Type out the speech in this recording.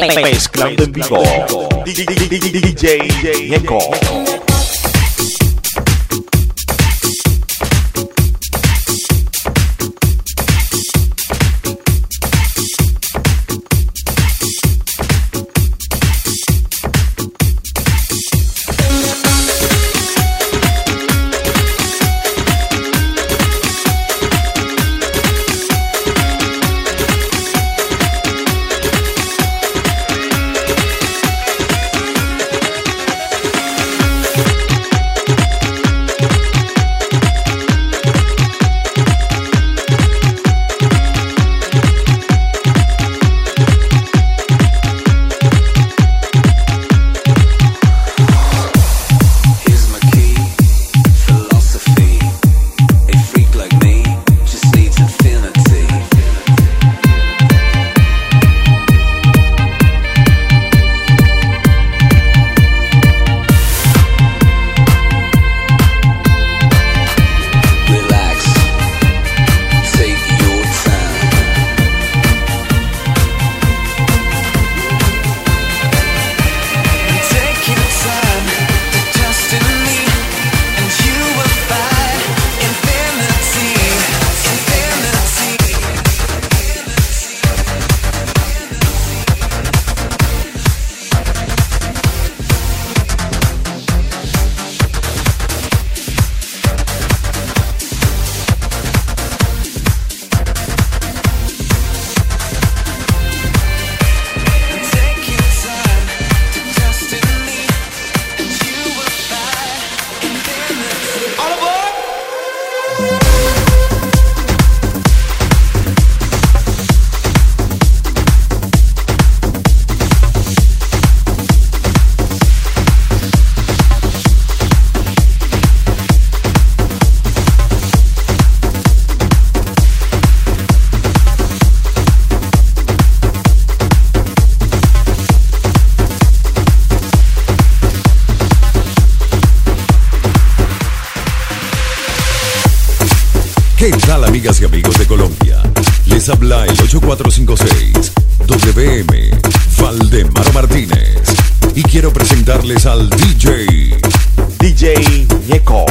Mezclando en vivo. DJ Echo. WM Valdemar Martínez y quiero presentarles al DJ DJ Echo.